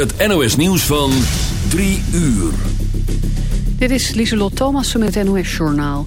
Het NOS nieuws van 3 uur. Dit is Lieselot Thomassen met het NOS-journaal.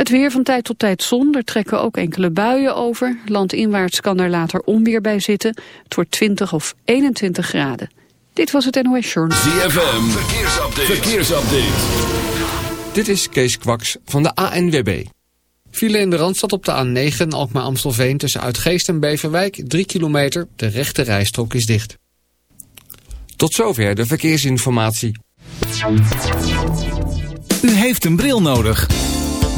Het weer van tijd tot tijd zon, er trekken ook enkele buien over. Landinwaarts kan er later onweer bij zitten. Het wordt 20 of 21 graden. Dit was het NOS Journal. ZFM, verkeersupdate. verkeersupdate. Dit is Kees Kwaks van de ANWB. File in de Randstad op de A9 Alkmaar-Amstelveen tussen Uitgeest en Beverwijk 3 kilometer. De rechte rijstrook is dicht. Tot zover de verkeersinformatie. U heeft een bril nodig.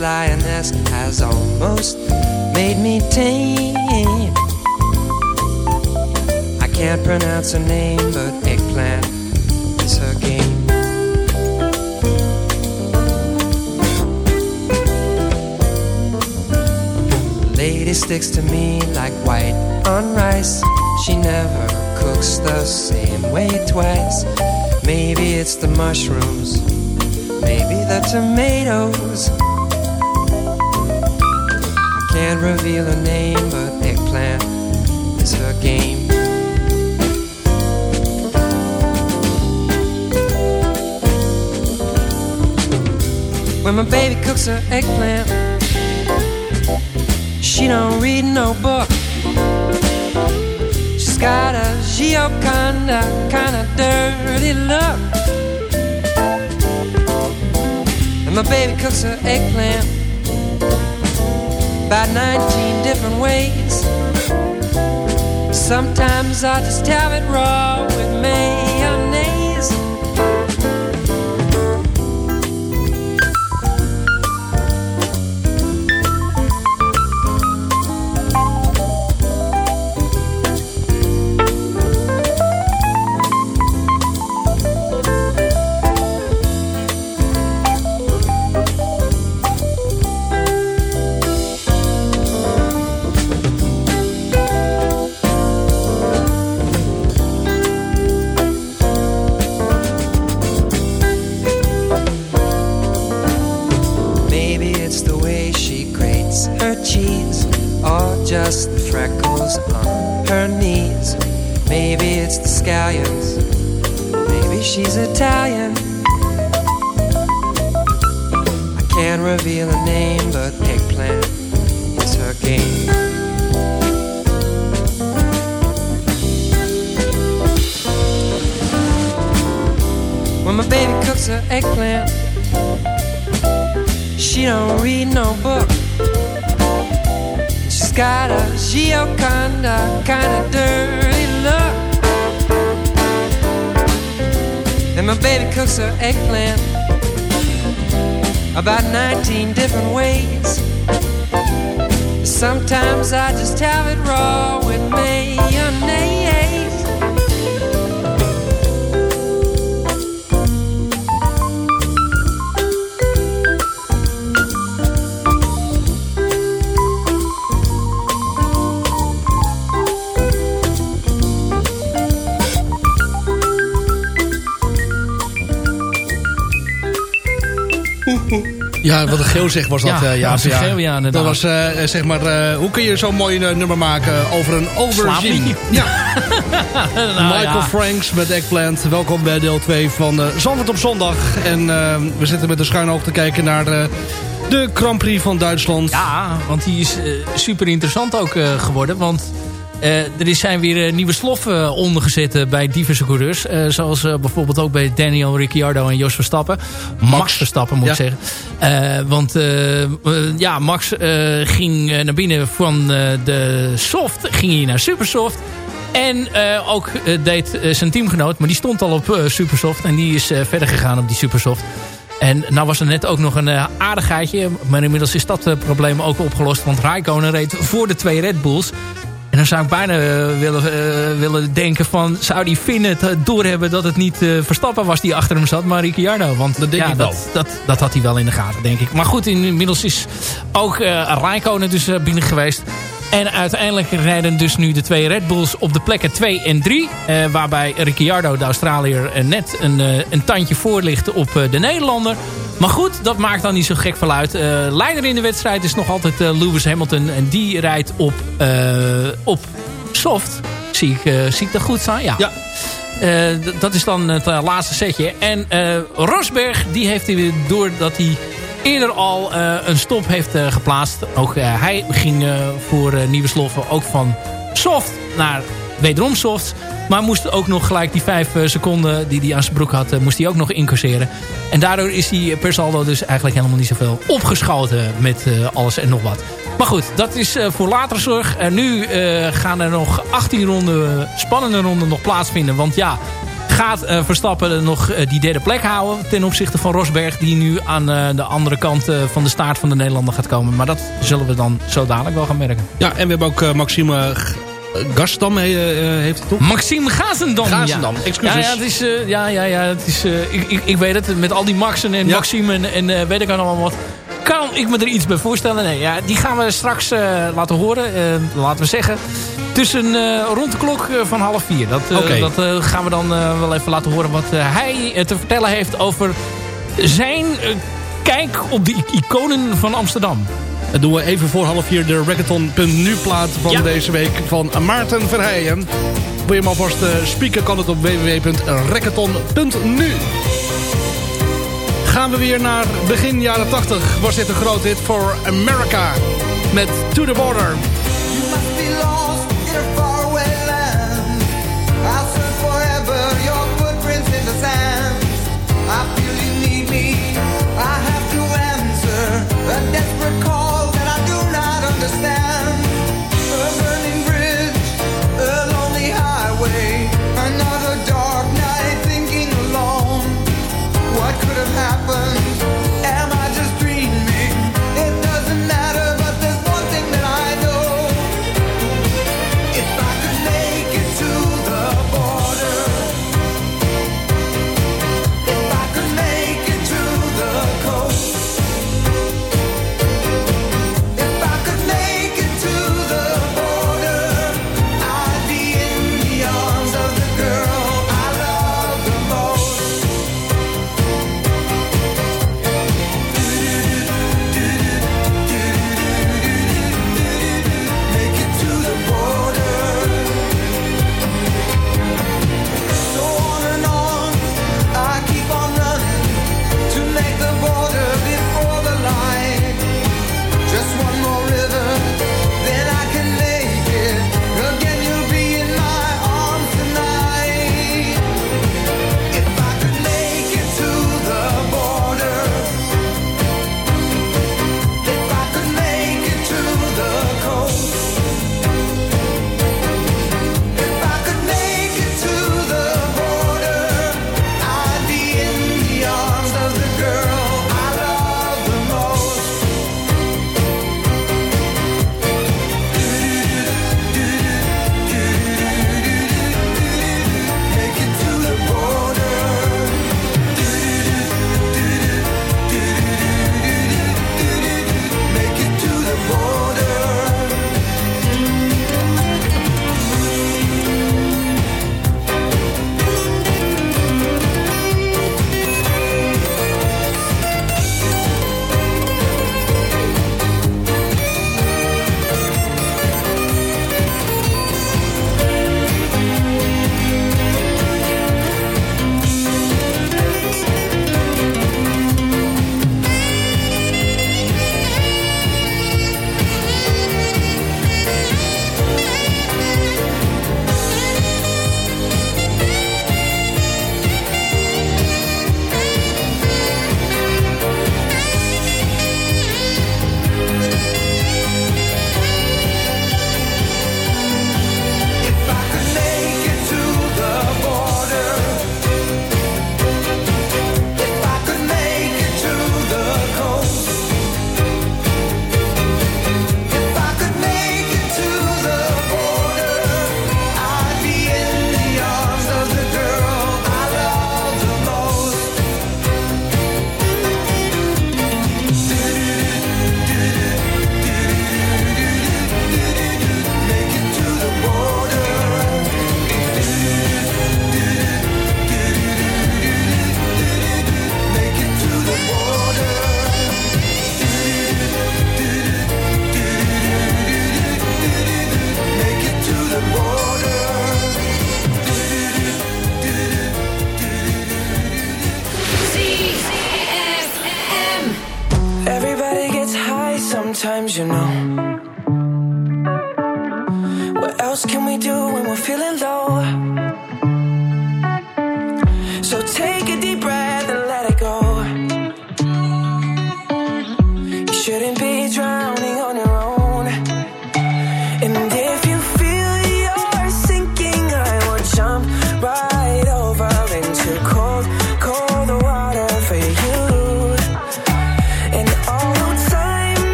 Lioness has almost made me tame. I can't pronounce her name, but eggplant is her game. Lady sticks to me like white on rice. She never cooks the same way twice. Maybe it's the mushrooms, maybe the tomatoes can't reveal her name, but eggplant is her game. When my baby cooks her eggplant, she don't read no book. She's got a Gioconda kind of dirty look. And my baby cooks her eggplant about 19 different ways. Sometimes I just have it raw with mayonnaise. Zeg was dat. Ja, eh, ja. Dat was, eh, zeg maar, eh, hoe kun je zo'n mooi nummer maken over een aubergine? Slaapliedje. Ja, Nou, Michael. Franks met Eggplant. Welkom bij deel 2 van uh, Zandvoort op zondag. En we zitten met een schuin oog te kijken naar de Grand Prix van Duitsland. Ja, want die is super interessant ook geworden. Want eh, er zijn weer eh, nieuwe sloffen ondergezet eh, bij diverse coureurs. Zoals bijvoorbeeld ook bij Daniel Ricciardo en Jos Verstappen. Max Verstappen moet ik zeggen. Want ja, Max ging naar binnen van de soft. Ging hij naar Supersoft. En ook deed zijn teamgenoot, maar die stond al op Supersoft. En die is verder gegaan op die Supersoft. En nou was er net ook nog een aardigheidje. Maar inmiddels is dat probleem ook opgelost. Want Raikkonen reed voor de twee Red Bulls. Dan zou ik bijna eh, willen, eh, willen denken van... zou die Finn het eh, doorhebben dat het niet Verstappen was die achter hem zat... maar Ricciardo. Want Dat denk ja, ik wel. Dat, dat, dat had hij wel in de gaten, denk ik. Maar goed, inmiddels is ook eh Raikkonen dus binnen geweest. En uiteindelijk rijden dus nu de twee Red Bulls op de plekken 2 en 3. Eh, waarbij Ricciardo, de Australiër, eh, net een, eh, een tandje voor ligt op de Nederlander. Maar goed, dat maakt dan niet zo gek veel uit. Leider in de wedstrijd is nog altijd Lewis Hamilton. En die rijdt op, op soft. Zie ik, zie ik dat goed staan? Ja. Ja. Dat is dan het laatste setje. En Rosberg, die heeft hij weer doordat hij eerder al eh, een stop heeft eh, geplaatst. Ook eh, hij ging voor nieuwe sloffen ook van soft naar wederom soft. Maar moest ook nog gelijk die vijf seconden die hij aan zijn broek had, moest hij ook nog incasseren. En daardoor is hij per saldo dus eigenlijk helemaal niet zoveel opgeschoten met alles en nog wat. Maar goed, dat is voor later zorg. En nu gaan er nog 18 ronden, spannende ronden nog plaatsvinden. Want ja, gaat eh, Verstappen nog eh, die derde plek houden ten opzichte van Rosberg die nu aan eh, de andere kant van de staart van de Nederlander gaat komen. Maar dat zullen we dan zo dadelijk wel gaan merken. Ja, en we hebben ook Maxime Gastam, eh, heeft het toch? Maxime Gazendam. Gazendam, ja. excuses. Ja, ja, het is, ja, ja, ja, het is, ik, ik, ik weet het, met al die Maxen en Ja. Maxime en, en weet ik allemaal wat. Kan ik me er iets bij voorstellen? Nee, ja, die gaan we straks laten horen. Laten we zeggen, tussen eh, rond de klok eh, van half vier. Dat, eh, dat gaan we dan wel even laten horen wat hij te vertellen heeft over zijn kijk op de iconen van Amsterdam. Dat doen we even voor half vier de Rackathon.nu plaat van Ja. deze week van Maarten Verheijen. Wil je hem alvast spieken, kan het op www.rackathon.nu. gaan we weer naar begin jaren 80. Was dit een groot hit voor America met To The Border.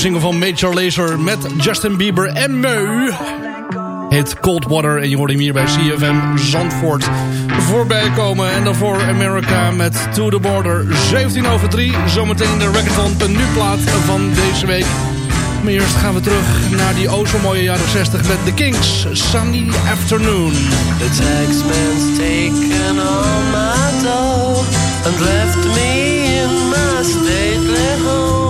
single van Major Lazer met Justin Bieber en Meu. Het Cold Water en je hoort hem hier bij CFM Zandvoort voorbij komen. En daarvoor America met To The Border 17 over 3. Zometeen de record van de nu plaat van deze week. Maar eerst gaan we terug naar die o zo mooie jaren 60 met The Kings. Sunny Afternoon. The taxman's taken all my dough and left me in my stately home.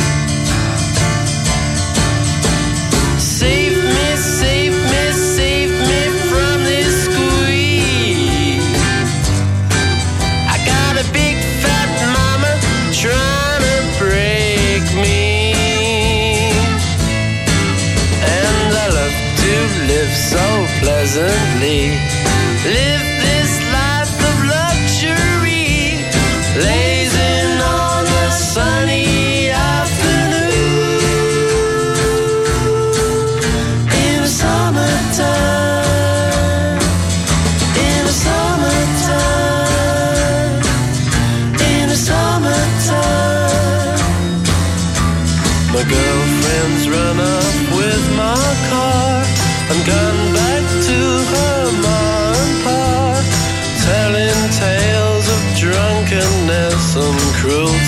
pleasantly. Live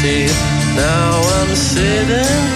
see it. Now I'm sitting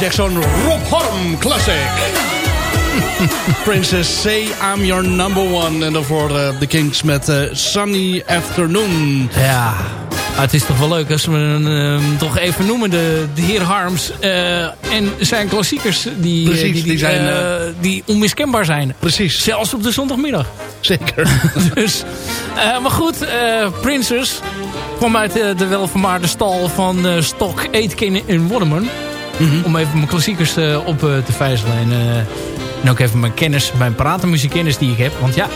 is echt zo'n Rob Horm classic. Princess, say I'm your number one. En daarvoor de uh, Kings met uh, Sunny Afternoon. Ja, het is toch wel leuk als we hem toch even noemen. De, de heer Harms uh, en zijn klassiekers die, Precies, die, die, die zijn, die onmiskenbaar zijn. Precies. Zelfs op de zondagmiddag. Zeker. dus, maar goed, Princess kwam uit de welvermaarde stal van Stok, Aitken en Waterman. Mm -hmm. Om even mijn klassiekers op te vijzelen. En, en ook even mijn kennis, mijn paratenmuziekkennis die ik heb. Want ja,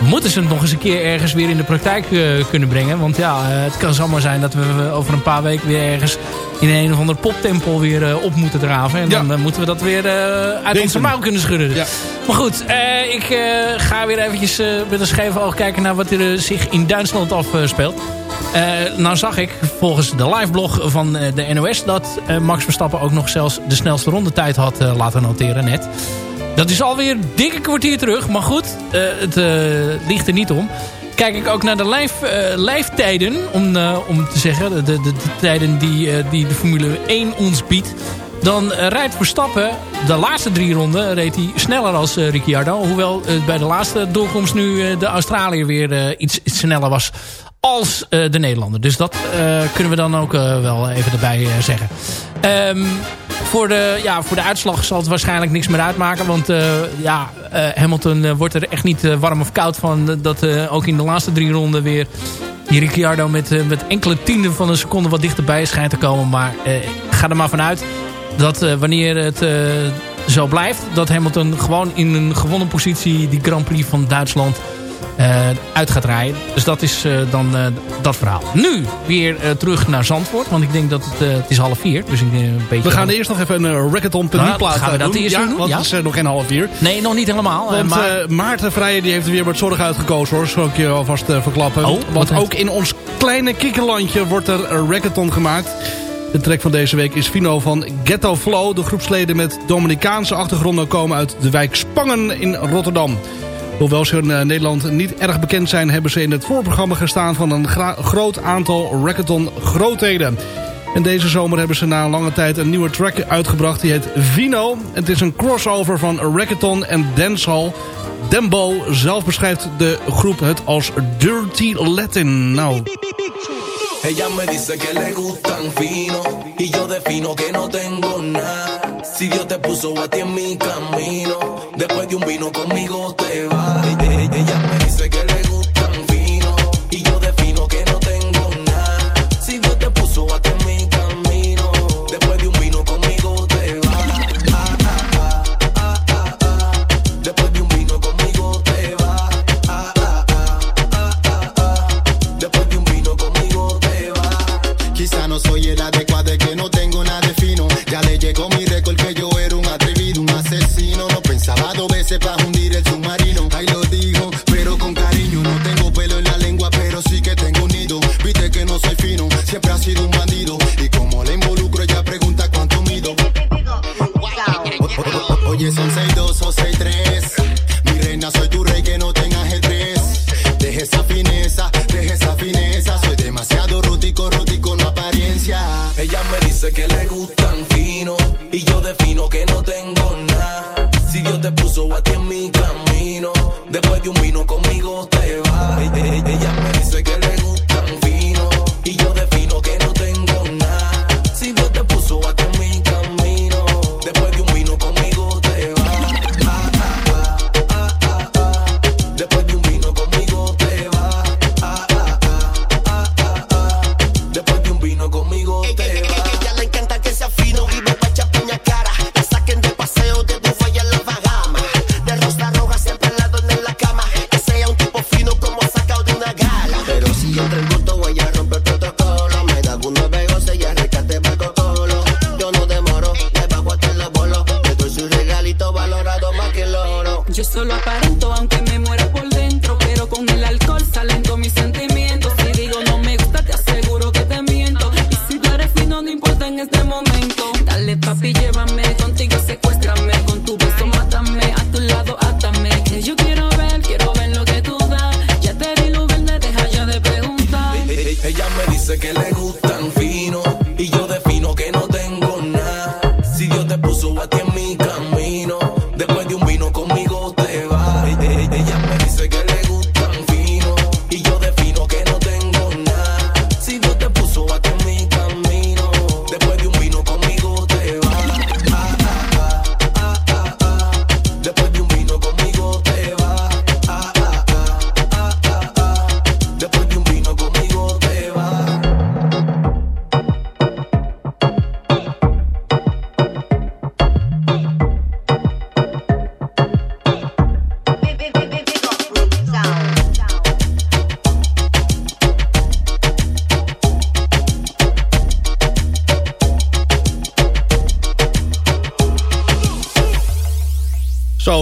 moeten ze het nog eens een keer ergens weer in de praktijk kunnen brengen. Want ja, het kan zomaar zijn dat we over een paar weken weer ergens in een of ander poptempel weer uh, op moeten draven. En ja. dan moeten we dat weer uit Denken. onze mouw kunnen schudden. Ja. Maar goed, ik ga weer eventjes met een scheef oog kijken naar wat er zich in Duitsland afspeelt. Nou zag ik volgens de liveblog van de NOS dat Max Verstappen ook nog zelfs de snelste rondetijd had laten noteren net. Dat is alweer dikke kwartier terug. Maar goed, uh, het uh, ligt er niet om. Kijk ik ook naar de live, uh, live tijden. Om, om te zeggen, de, de, de tijden die, die de Formule 1 ons biedt. Dan rijdt Verstappen de laatste drie ronden reed hij sneller als Ricciardo. Hoewel bij de laatste doorkomst nu de Australiër weer iets sneller was als uh, de Nederlander. Dus dat uh, kunnen we dan ook uh, wel even erbij zeggen. Um, voor, de, ja, voor de uitslag zal het waarschijnlijk niks meer uitmaken. Want ja, Hamilton wordt er echt niet warm of koud van. Dat ook in de laatste drie ronden weer die Ricciardo met, met enkele tienden van een seconde wat dichterbij schijnt te komen. Maar ga er maar vanuit dat wanneer het zo blijft... dat Hamilton gewoon in een gewonnen positie die Grand Prix van Duitsland uit gaat rijden. Dus dat is uh, dan uh, dat verhaal. Nu weer terug naar Zandvoort. Want ik denk dat het, het is half vier. Dus ik, een beetje we gaan eerst nog even een Rackathon publiek plaat Gaan we dat doen. eerst ja, doen? Want ja? het is nog geen half vier. Nee, nog niet helemaal. Want maar... Maarten Vrijen die heeft er weer met zorg uitgekozen hoor. Zal ik je alvast verklappen. Oh, want ook in ons kleine kikkerlandje wordt er een Rackathon gemaakt. De track van deze week is Fino van Ghetto Flow. De groepsleden met Dominicaanse achtergronden komen uit de wijk Spangen in Rotterdam. Hoewel ze in uh, Nederland niet erg bekend zijn... hebben ze in het voorprogramma gestaan van een groot aantal rackathon grootheden. En deze zomer hebben ze na een lange tijd een nieuwe track uitgebracht. Die heet Vino. Het is een crossover van rackathon en dancehall. Dembo zelf beschrijft de groep het als Dirty Latin. Nou... Ella me dice que le gustan fino y yo defino que no tengo nada. Si Dios te puso a ti en mi camino, después de un vino conmigo te vas. Ella me dice que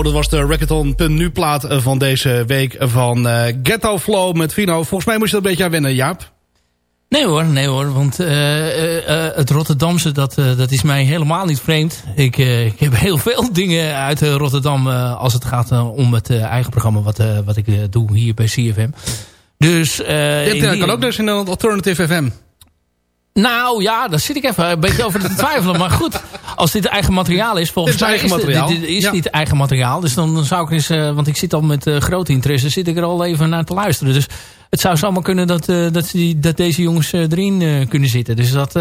Zo, dat was de Rackathon.nu plaat eh, van deze week van eh, Ghetto Flow met Vino. Volgens mij moest je dat een beetje aan wennen, Jaap. Nee hoor, nee hoor. Want eh, het Rotterdamse, dat, dat is mij helemaal niet vreemd. Ik, ik heb heel veel dingen uit Rotterdam als het gaat om het eigen programma wat, wat ik doe hier bij CFM. Dus, Dit kan ook dus in een Alternative FM. Nou ja, daar zit ik even een beetje over te twijfelen. Maar goed, als dit eigen materiaal is, volgens Dit is mij eigen is, materiaal. dit, dit is Ja. niet eigen materiaal. Dus dan, dan zou ik eens, eh, want ik zit al met eh, grote interesse, zit ik er al even naar te luisteren. Dus het zou zomaar kunnen dat, eh, dat, die, dat deze jongens eh, erin eh, kunnen zitten. Dus dat,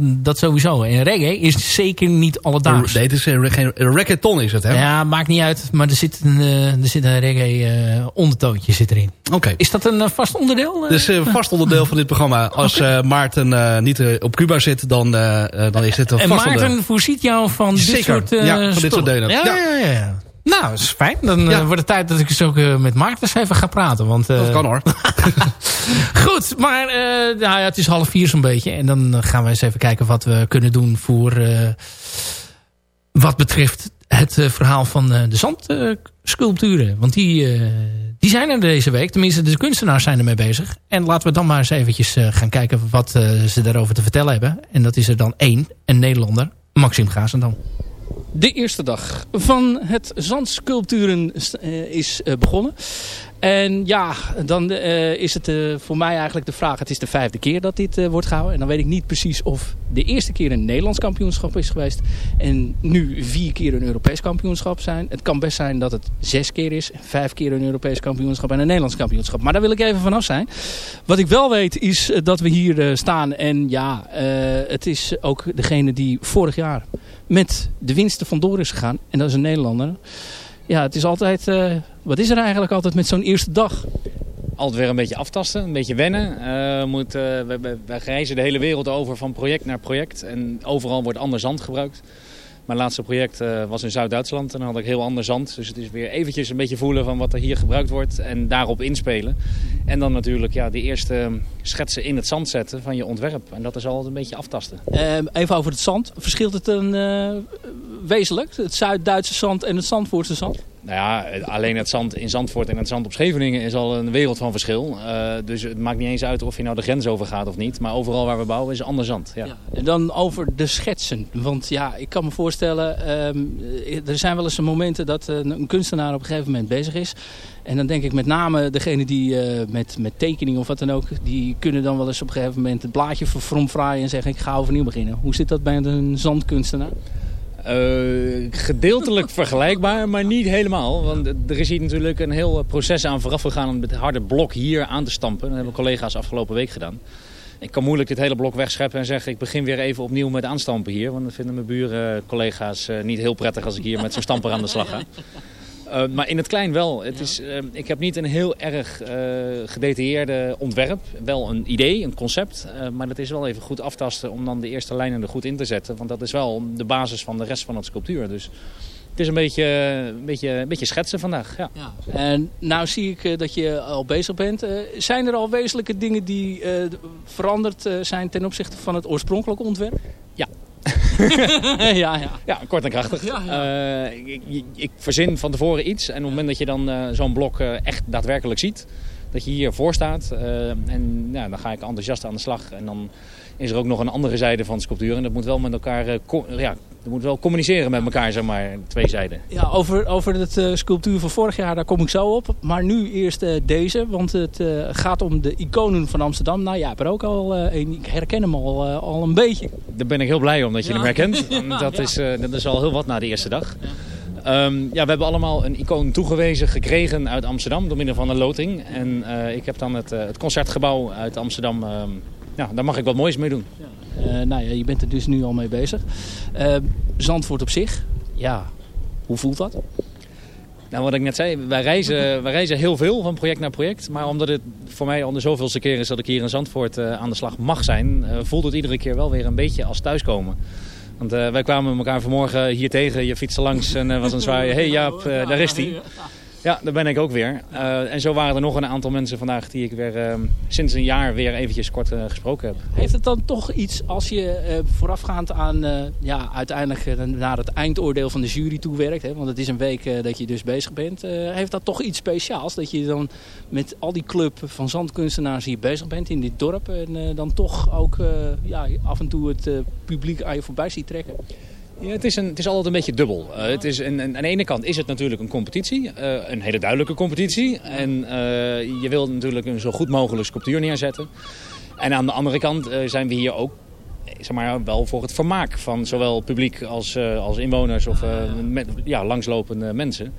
dat sowieso. En reggae is zeker niet alledaags. Nee, het is geen Rackathon is het, hè? Ja, maakt niet uit. Maar er zit een, er zit een reggae ondertoontje zit erin. Oké. Is dat een vast onderdeel? eh? Dus eh, vast onderdeel van dit programma. Als Maarten niet op Cuba zit, dan, dan is dit een en vast Maarten onderdeel. voorziet jou van dit Zeker. soort Ja, van dit soort delen. Ja, Ja. ja, ja. Nou, dat is fijn. Dan eh, Ja. wordt het tijd dat ik eens ook eh, met eens even ga praten. Want, eh, Dat kan hoor. Goed, maar nou ja, het is half vier zo'n beetje. En dan gaan we eens even kijken wat we kunnen doen voor... wat betreft het verhaal van de zandsculpturen. Want die, die zijn er deze week. Tenminste, de kunstenaars zijn ermee bezig. En laten we dan maar eens eventjes gaan kijken wat ze daarover te vertellen hebben. En dat is er dan één, een Nederlander, Maxim Gazendam. De eerste dag van het zandsculpturen eh, is eh, begonnen. En ja, dan eh, is het voor mij eigenlijk de vraag. Het is de vijfde keer dat dit wordt gehouden. En dan weet ik niet precies of de eerste keer een Nederlands kampioenschap is geweest. En nu vier keer een Europees kampioenschap zijn. Het kan best zijn dat het zes keer is. Vijf keer een Europees kampioenschap en een Nederlands kampioenschap. Maar daar wil ik even vanaf zijn. Wat ik wel weet is dat we hier staan. En ja, het is ook degene die vorig jaar met de winsten vandoor is gegaan. En dat is een Nederlander. Ja, het is altijd... eh, wat is er eigenlijk altijd met zo'n eerste dag? altijd weer een beetje aftasten, een beetje wennen. Eh, moet, eh, we, we, we reizen de hele wereld over van project naar project. En overal wordt ander zand gebruikt. Mijn laatste project eh, was in Zuid-Duitsland en dan had ik heel ander zand. Dus het is weer eventjes een beetje voelen van wat er hier gebruikt wordt en daarop inspelen. En dan natuurlijk ja, de eerste schetsen in het zand zetten van je ontwerp. En dat is altijd een beetje aftasten. Eh, even over het zand. Verschilt het een, eh, wezenlijk? Het Zuid-Duitse zand en het Zandvoortse zand? Nou ja, alleen het zand in Zandvoort en het zand op Scheveningen is al een wereld van verschil. Eh, dus het maakt niet eens uit of je nou de grens overgaat of niet. Maar overal waar we bouwen is ander zand. Ja. En dan over de schetsen. Want ja, ik kan me voorstellen, ehm, er zijn wel eens momenten dat eh, een kunstenaar op een gegeven moment bezig is. En dan denk ik met name degene die eh, met, met tekening of wat dan ook, die kunnen dan wel eens op een gegeven moment het blaadje verfromfraaien en zeggen ik ga overnieuw beginnen. Hoe zit dat bij een zandkunstenaar? Eh, gedeeltelijk vergelijkbaar, maar niet helemaal. Want er is hier natuurlijk een heel proces aan vooraf gegaan om het harde blok hier aan te stampen. Dat hebben collega's afgelopen week gedaan. Ik kan moeilijk dit hele blok wegscheppen en zeggen ik begin weer even opnieuw met aanstampen hier. Want dat vinden mijn buren, collega's eh, niet heel prettig als ik hier met zo'n stamper aan de slag ga. Eh, maar in het klein wel. Het is, eh, ik heb niet een heel erg eh, gedetailleerde ontwerp. Wel een idee, een concept. maar dat is wel even goed aftasten om dan de eerste lijnen er goed in te zetten. Want dat is wel de basis van de rest van het sculptuur. Dus het is een beetje, een beetje, een beetje schetsen vandaag. Ja. En nou zie ik dat je al bezig bent. Zijn er al wezenlijke dingen die veranderd zijn ten opzichte van het oorspronkelijke ontwerp? Ja. ja, ja. Ja, kort en krachtig. Eh, ik, ik, ik verzin van tevoren iets. En op het moment dat je dan eh, zo'n blok eh, echt daadwerkelijk ziet. Dat je hiervoor staat. en ja, dan ga ik enthousiast aan de slag. En dan is er ook nog een andere zijde van de sculptuur. En dat moet wel met elkaar ja, dat moet wel communiceren met elkaar, zeg maar. Twee zijden. Ja, over, over het eh, sculptuur van vorig jaar, daar kom ik zo op. Maar nu eerst eh, deze, want het eh, gaat om de iconen van Amsterdam. Nou ja, er ook al een. Ik herken hem al, al een beetje. Daar ben ik heel blij om dat je Ja. hem herkent. Ja, dat, ja. is, dat is al heel wat na de eerste dag. Ehm, ja, we hebben allemaal een icoon toegewezen gekregen uit Amsterdam door middel van een loting. En ik heb dan het, het concertgebouw uit Amsterdam. ehm, ja, daar mag ik wat moois mee doen. Eh, nou ja, je bent er dus nu al mee bezig. Eh, Zandvoort op zich, ja, hoe voelt dat? Nou, wat ik net zei, wij reizen, wij reizen heel veel van project naar project. Maar omdat het voor mij al de zoveelste keer is dat ik hier in Zandvoort eh, aan de slag mag zijn... voelt het iedere keer wel weer een beetje als thuiskomen. Want eh, wij kwamen elkaar vanmorgen hier tegen. Je fietste langs en was een zwaaien. hey Jaap, daar is hij. Ja, daar ben ik ook weer. Eh, en zo waren er nog een aantal mensen vandaag die ik weer eh, sinds een jaar weer eventjes kort eh, gesproken heb. Heeft het dan toch iets als je eh, voorafgaand aan ja, uiteindelijk naar het eindoordeel van de jury toewerkt. Hè, want het is een week dat je dus bezig bent. heeft dat toch iets speciaals? Dat je dan met al die club van zandkunstenaars hier bezig bent in dit dorp. En dan toch ook ja, af en toe het publiek aan je voorbij ziet trekken. Ja, het, is een, het is altijd een beetje dubbel. Eh, het is een, een- aan de ene kant is het natuurlijk een competitie. eh, een hele duidelijke competitie. En eh, je wilt natuurlijk een zo goed mogelijk sculptuur neerzetten. En aan de andere kant zijn we hier ook zeg maar, wel voor het vermaak van zowel publiek als, als inwoners of ja, langslopende mensen.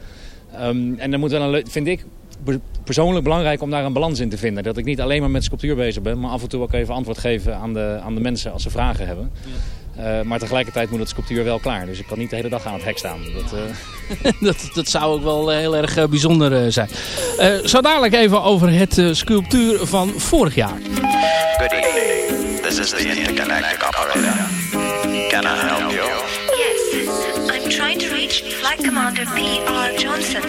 Ehm, en dan moet wel vind ik per- persoonlijk belangrijk om daar een balans in te vinden. Dat ik niet alleen maar met sculptuur bezig ben, maar af en toe ook even antwoord geven aan de, aan de mensen als ze vragen hebben. Eh, maar tegelijkertijd moet het sculptuur wel klaar. Dus ik kan niet de hele dag aan het hek staan. Dat, eh, dat, dat zou ook wel eh, heel erg bijzonder eh, zijn. Eh, zo dadelijk even over het eh, sculptuur van vorig jaar. Good evening. This is the intergalactic operator. Can I help you? Yes, I'm trying to reach Flight Commander P.R. Johnson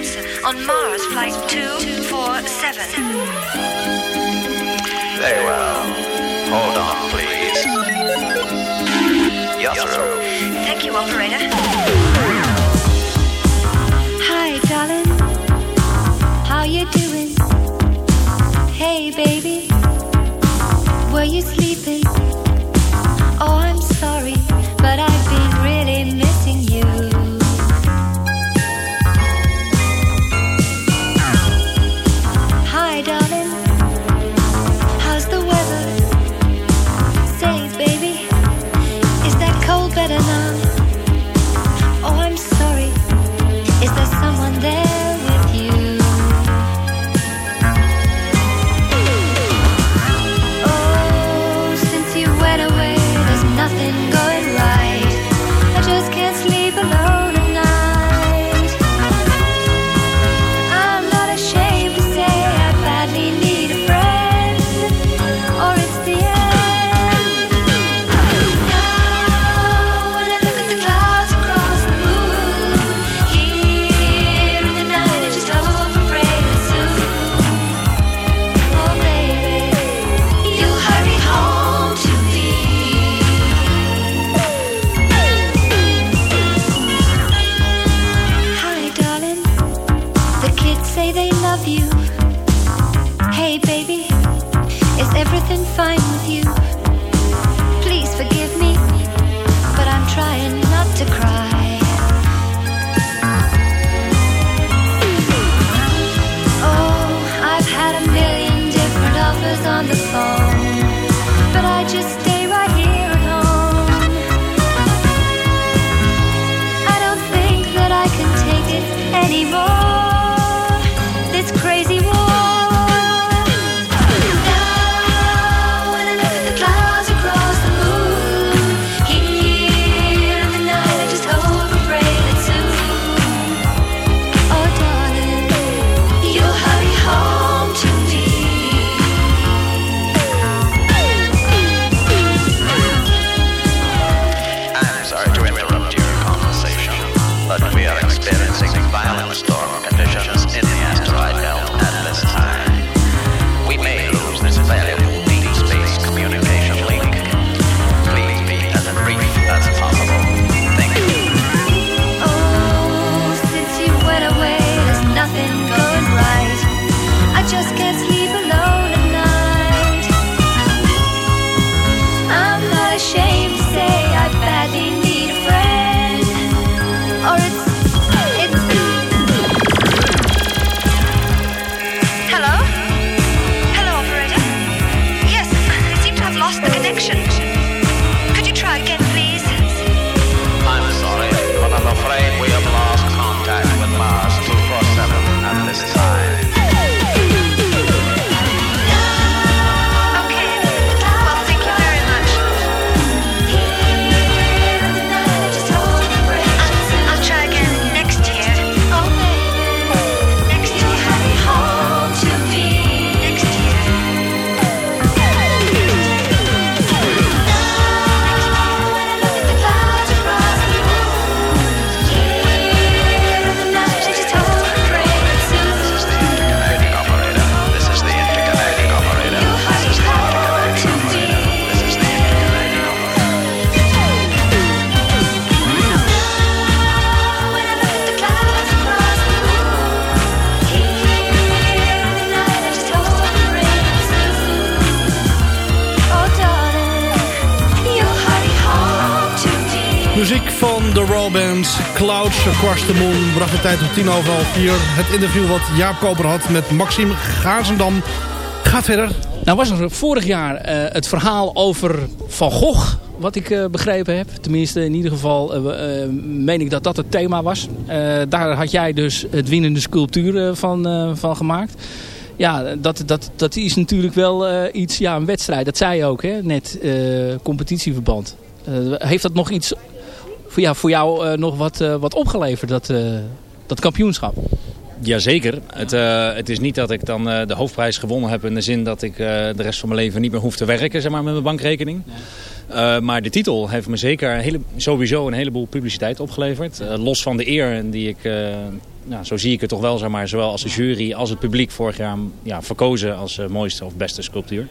on Mars Flight 247. Very well. Hold on, please. Operator. evil Band. Clouds Across the Moon bracht de tijd om tien over half vier. Het interview wat Jaap Koper had met Maxime Gazendam. Gaat verder. Nou was er vorig jaar eh, het verhaal over Van Gogh, wat ik eh, begrepen heb. Tenminste, in ieder geval eh, meen ik dat dat het thema was. Daar had jij dus het winnende sculptuur van, van gemaakt. Ja, dat, dat, dat is natuurlijk wel iets, ja, een wedstrijd. Dat zei je ook, hè, net, competitieverband. Heeft dat nog iets voor, ja, voor jou eh, nog wat, eh, wat opgeleverd, dat, eh, dat kampioenschap? Jazeker. Het, het is niet dat ik dan de hoofdprijs gewonnen heb in de zin dat ik de rest van mijn leven niet meer hoef te werken zeg maar, met mijn bankrekening. Maar de titel heeft me zeker een hele, sowieso een heleboel publiciteit opgeleverd. Los van de eer die ik, nou, zo zie ik het toch wel, zeg maar, zowel als de jury als het publiek vorig jaar ja, verkozen als mooiste of beste sculptuur.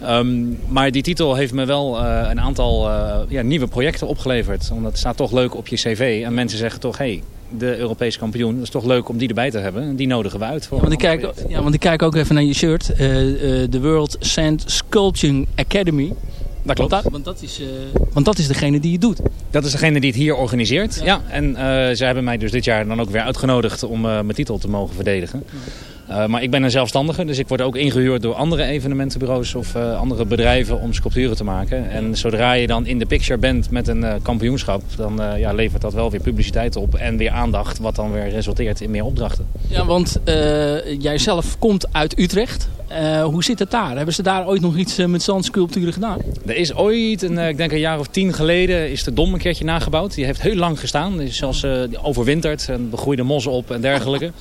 Ehm, maar die titel heeft me wel eh, een aantal eh, ja, nieuwe projecten opgeleverd. Omdat het staat toch leuk op je cv. En mensen zeggen toch, hé, hey, de Europese kampioen, dat is toch leuk om die erbij te hebben. En die nodigen we uit. Voor Ja, want ik kijk, ja, want ik kijk ook even naar je shirt. eh, de World Sand Sculpting Academy. Dat klopt. Want dat, want, dat is, want dat is degene die je doet. Dat is degene die het hier organiseert. Ja. En eh ze hebben mij dus dit jaar dan ook weer uitgenodigd om mijn titel te mogen verdedigen. Eh, maar ik ben een zelfstandige, dus ik word ook ingehuurd door andere evenementenbureaus of eh, andere bedrijven om sculpturen te maken. En zodra je dan in de picture bent met een eh, kampioenschap, dan ja, levert dat wel weer publiciteit op en weer aandacht, wat dan weer resulteert in meer opdrachten. Ja, want jij zelf komt uit Utrecht. Hoe zit het daar? Hebben ze daar ooit nog iets met zandsculpturen gedaan? Er is ooit, een, ik denk een jaar of tien geleden, is de Dom een keertje nagebouwd. Die heeft heel lang gestaan. Die is zelfs overwinterd en begroeide mossen op en dergelijke.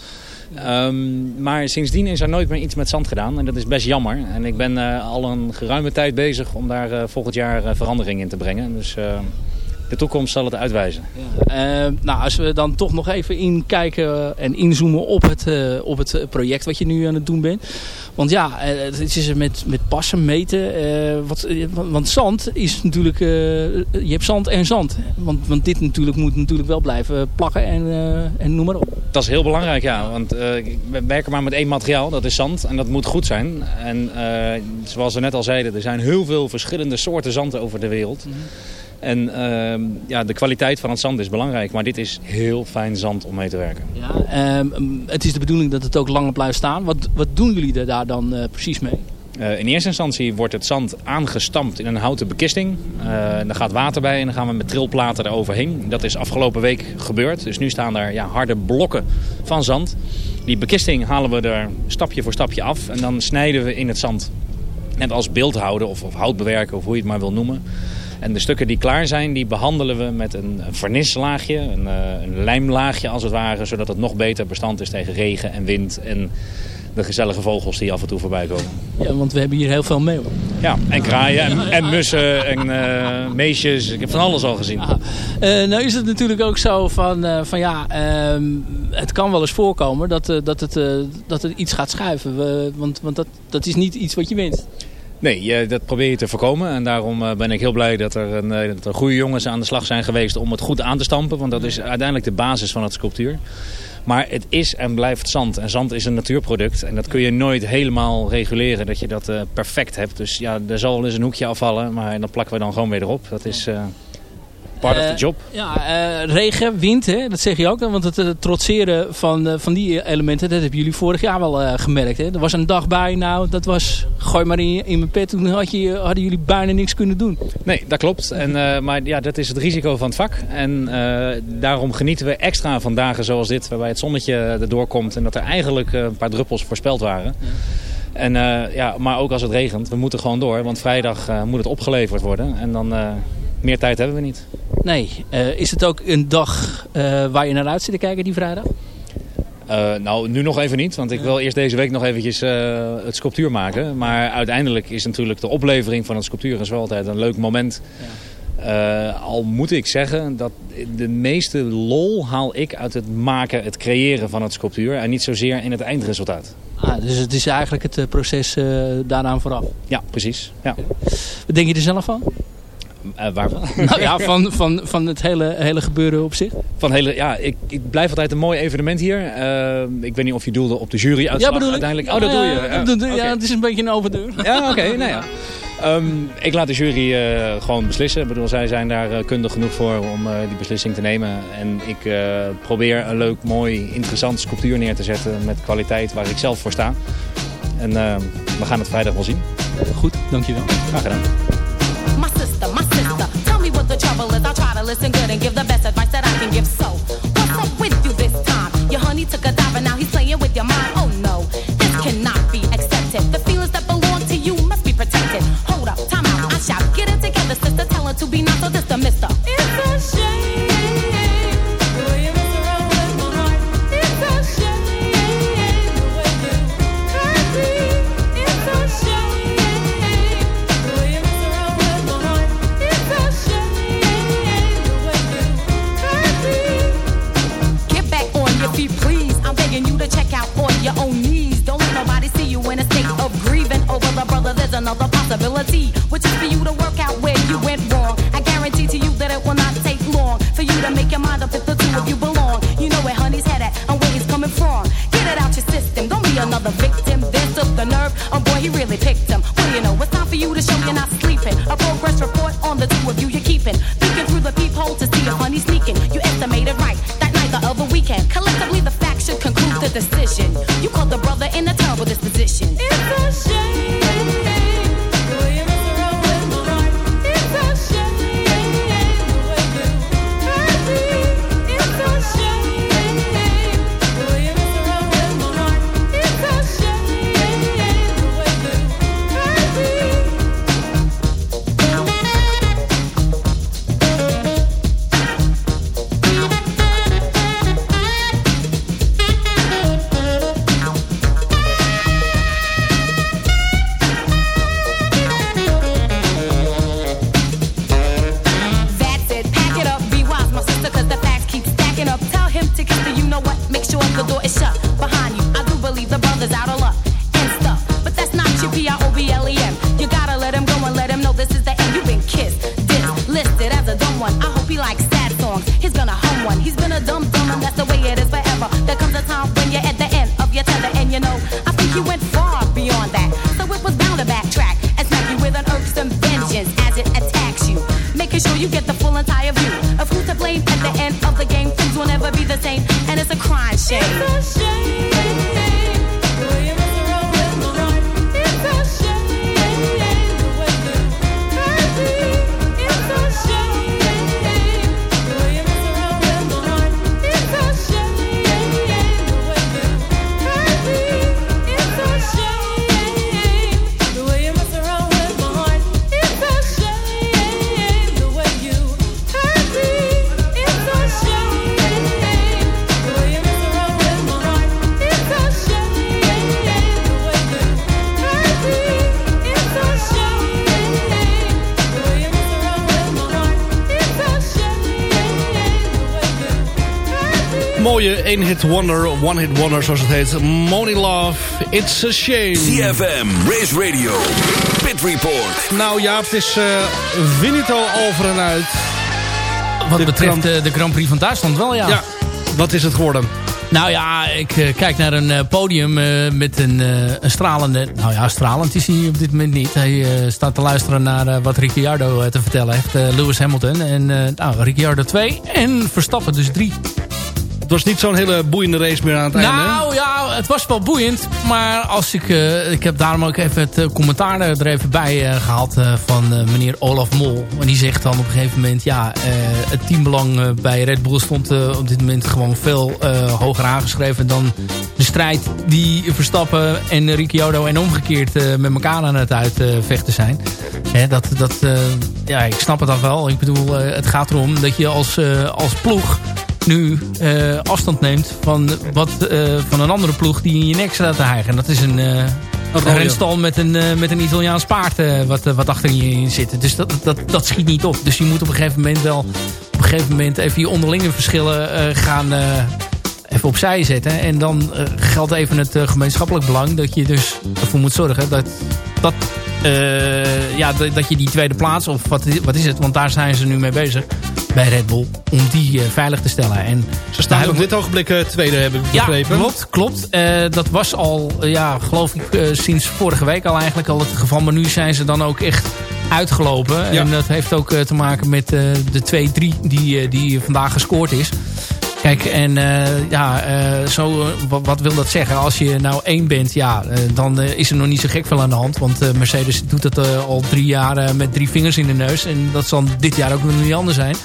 Ehm, maar sindsdien is er nooit meer iets met zand gedaan. En dat is best jammer. En ik ben eh, al een geruime tijd bezig om daar eh, volgend jaar eh, verandering in te brengen. Dus de toekomst zal het uitwijzen. Eh, nou, als we dan toch nog even inkijken en inzoomen op het, eh, op het project wat je nu aan het doen bent. Want ja, eh, het is er met, met passen, meten. eh, wat, eh, want, want zand is natuurlijk... eh, je hebt zand en zand. Want, want dit natuurlijk moet natuurlijk wel blijven plakken en, eh, en noem maar op. Dat is heel belangrijk, ja. Want eh, we werken maar met één materiaal, dat is zand. En dat moet goed zijn. En eh, zoals we net al zeiden, er zijn heel veel verschillende soorten zand over de wereld. En ehm, ja, de kwaliteit van het zand is belangrijk. Maar dit is heel fijn zand om mee te werken. Ja, ehm, het is de bedoeling dat het ook langer blijft staan. Wat, wat doen jullie er daar dan eh, precies mee? Eh, in eerste instantie wordt het zand aangestampt in een houten bekisting. Uh, daar gaat water bij en dan gaan we met trilplaten eroverheen. Dat is afgelopen week gebeurd. Dus nu staan er ja, harde blokken van zand. Die bekisting halen we er stapje voor stapje af. En dan snijden we in het zand. Net als beeldhouden of, of hout bewerken of hoe je het maar wil noemen. En de stukken die klaar zijn, die behandelen we met een vernislaagje, een, uh, een lijmlaagje als het ware. Zodat het nog beter bestand is tegen regen en wind en de gezellige vogels die af en toe voorbij komen. Ja, want we hebben hier heel veel meeuwen. Ja, en kraaien en, en mussen en uh, meesjes. Ik heb van alles al gezien. Uh, nou is het natuurlijk ook zo van, uh, van ja, uh, het kan wel eens voorkomen dat, dat, het, dat het iets gaat schuiven. We, want want dat, dat is niet iets wat je wenst. Nee, dat probeer je te voorkomen. En daarom uh, ben ik heel blij dat er, een, dat er goede jongens aan de slag zijn geweest om het goed aan te stampen. Want dat is uiteindelijk de basis van het sculptuur. Maar het is en blijft zand. En zand is een natuurproduct. En dat kun je nooit helemaal reguleren. Dat je dat uh, perfect hebt. Dus ja, er zal wel eens een hoekje afvallen. Maar dat plakken we dan gewoon weer erop. Dat is part of the job. Ja, uh, regen, wind, hè? dat zeg je ook. Want het, het trotseren van, van die elementen, dat hebben jullie vorig jaar wel gemerkt. Hè? Er was een dag bij, nou, dat was, gooi maar in, in mijn pet. Toen had je, hadden jullie bijna niks kunnen doen. Nee, dat klopt. En, maar ja, dat is het risico van het vak. En daarom genieten we extra van dagen zoals dit. Waarbij het zonnetje erdoor komt. En dat er eigenlijk een paar druppels voorspeld waren. Ja. En, uh, ja, maar ook als het regent, we moeten gewoon door. Want vrijdag uh, moet het opgeleverd worden. En dan uh, meer tijd hebben we niet. Nee. is het ook een dag waar je naar uit zit te kijken die vrijdag? nou, nu nog even niet. Want ik wil eerst deze week nog eventjes het sculptuur maken. Maar uiteindelijk is natuurlijk de oplevering van het sculptuur is wel altijd een leuk moment. Ja. Uh, al moet ik zeggen dat de meeste lol haal ik uit het maken, het creëren van het sculptuur. En niet zozeer in het eindresultaat. Ah, dus het is eigenlijk het proces uh, daaraan vooraf? Ja, precies. Ja. Wat denk je er zelf van? Eh, waarvan? Nou ja, van, van, van het hele, hele gebeuren op zich. Van hele, ja, ik, ik blijf altijd een mooi evenement hier. Eh, ik weet niet of je doelde op de jury Ja, bedoel ik. uiteindelijk. Oh, dat doe je. Ja, dat doe- ja, het is een beetje een overdeur. Ja, oké. nou ja. Ehm, ik laat de jury eh, gewoon beslissen. Ik bedoel, zij zijn daar eh, kundig genoeg voor om eh, die beslissing te nemen. En ik eh, probeer een leuk, mooi, interessant sculptuur neer te zetten met kwaliteit waar ik zelf voor sta. En ehm, we gaan het vrijdag wel zien. Goed, dankjewel. Graag gedaan. Listen good and give the best advice that I can give. So, what's up with you shame. Mooie één-hit wonder, one-hit wonder zoals het heet. Money Love, It's a Shame. CFM, Race Radio, Pit Report. Nou ja, het is eh finito over en uit. Wat De betreft Grand- eh, de Grand Prix van Duitsland wel, ja. Ja, wat is het geworden? Nou ja, ik eh, kijk naar een podium eh, met een, eh, een stralende... Nou ja, stralend is hij op dit moment niet. Hij eh, staat te luisteren naar wat Ricciardo te vertellen heeft. eh, Lewis Hamilton. En eh nou, Ricciardo 2 en Verstappen dus 3. Het was niet zo'n hele boeiende race meer aan het einde. hè? Nou ja, het was wel boeiend. Maar als ik, eh, ik heb daarom ook even het eh, commentaar er even bij eh, gehaald eh, van meneer Olaf Mol. En die zegt dan op een gegeven moment, ja, het teambelang bij Red Bull stond op dit moment gewoon veel hoger aangeschreven dan de strijd die Verstappen en Ricciardo en omgekeerd met elkaar aan het uitvechten zijn. Hè, dat, dat, ja, ik snap het dan wel. Ik bedoel, het gaat erom dat je als, als ploeg nu eh, afstand neemt van, wat, eh, van een andere ploeg die in je nek staat te hijgen. En dat is een, eh, een renstal met een, met een Italiaans paard wat, wat achter je in zit. Dus dat, dat, dat schiet niet op. Dus je moet op een gegeven moment wel op een gegeven moment even je onderlinge verschillen gaan even opzij zetten. En dan geldt even het gemeenschappelijk belang dat je dus ervoor moet zorgen dat, dat ja, dat je die tweede plaats, of wat, wat is het? Want daar zijn ze nu mee bezig bij Red Bull. Om die eh, veilig te stellen. En Ze staan op dit ogenblik eh, tweede, heb ik ja, begrepen. klopt, klopt. Eh, dat was al, eh, ja, geloof ik, eh, sinds vorige week al eigenlijk al het geval. Maar nu zijn ze dan ook echt uitgelopen. En dat heeft ook eh, te maken met eh, de 2-3 die, eh, die vandaag gescoord is. Kijk, en eh, ja, eh, zo, eh, wat, wil dat zeggen? Als je nou één bent, ja, dan is er nog niet zo gek veel aan de hand. Want Mercedes doet dat al drie jaar met drie vingers in de neus. En dat zal dit jaar ook nog niet anders zijn.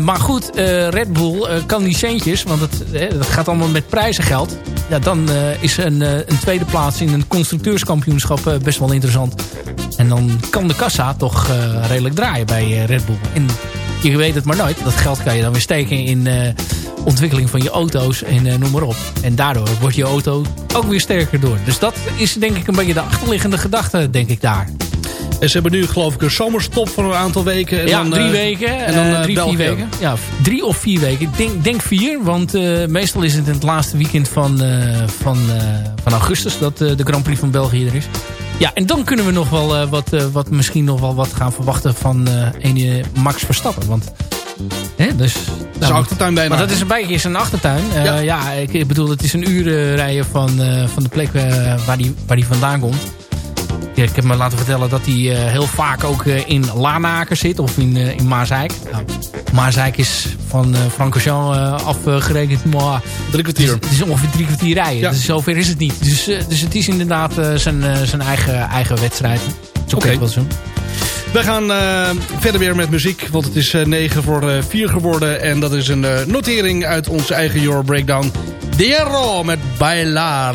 Maar goed, Red Bull kan die centjes, want het, dat gaat allemaal met prijzengeld. Ja, dan is een, een tweede plaats in een constructeurskampioenschap best wel interessant. En dan kan de kassa toch redelijk draaien bij Red Bull. Je weet het maar nooit. Dat geld kan je dan weer steken in eh, ontwikkeling van je auto's en eh, noem maar op. En daardoor wordt je auto ook weer sterker door. Dus dat is denk ik een beetje de achterliggende gedachte, denk ik daar. En ze hebben nu geloof ik een zomerstop voor een aantal weken. En ja, dan, drie eh, weken. En dan drie, België. vier weken. Ja, drie of vier weken. Ik denk, denk vier, want meestal is het in het laatste weekend van, van, van augustus dat de Grand Prix van België er is. Ja, en dan kunnen we nog wel eh, wat, eh, wat, misschien nog wel wat gaan verwachten van eh ene Max Verstappen. Want, hè, dus, Zijn achtertuin bijna. Maar dat is een beetje zijn achtertuin. Ja. ja. ik, bedoel, het is een uur rijden van, van de plek waar hij waar die vandaan komt. Ik heb me laten vertellen dat hij eh, heel vaak ook eh, in Lanaken zit. Of in, eh, in. Nou, Maaseik is van Francorchamps afgerekend. Maar drie kwartier. Het is, het is ongeveer drie kwartier rijden. Ja. Dus zover is het niet. Dus, dus het is inderdaad zijn, zijn eigen, eigen wedstrijd. Oké. okay. wel zo. We gaan uh, verder weer met muziek, want het is uh, 9 voor uh, 4 geworden. En dat is een notering uit onze eigen Euro Breakdown. Diero met Bailar.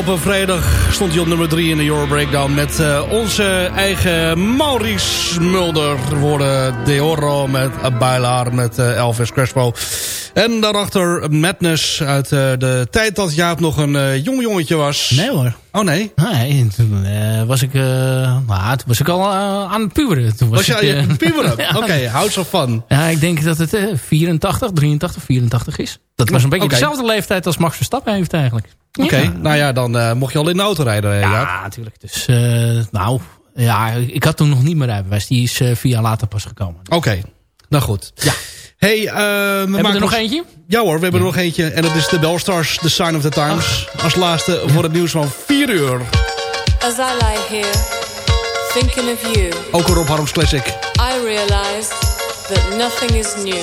Op een vrijdag stond hij op nummer 3 in de Euro Breakdown... met eh, onze eigen Maurice Mulder worden De Oro met Bailar met eh, Elvis Crespo. En daarachter Madness uit eh, de tijd dat Jaap nog een eh, jong jongetje was. Nee hoor. Oh nee? Nee, toen eh, was ik, nou, toen was ik al aan het puberen. Toen was, je aan het puberen? Oké, okay, houd zo van. Ja, ik denk dat het 84, 83, 84 is. Dat was een beetje okay. dezelfde leeftijd als Max Verstappen heeft eigenlijk. Oké, nou ja, dan mocht je al in de auto rijden. Ja, natuurlijk. Dus nou, ja, ik had toen nog niet meer rijbewijs. Die is vier jaar later pas gekomen. Oké, nou goed. Ja. Hey, uh, we hebben maken er nog eentje? Ja hoor, we hebben er nog eentje. En dat is de Bellstars, The Sign of the Times. Als laatste voor het nieuws van 4 uur. As I lie here, thinking of you. Ook een Rob Harms classic. I realize that nothing is new.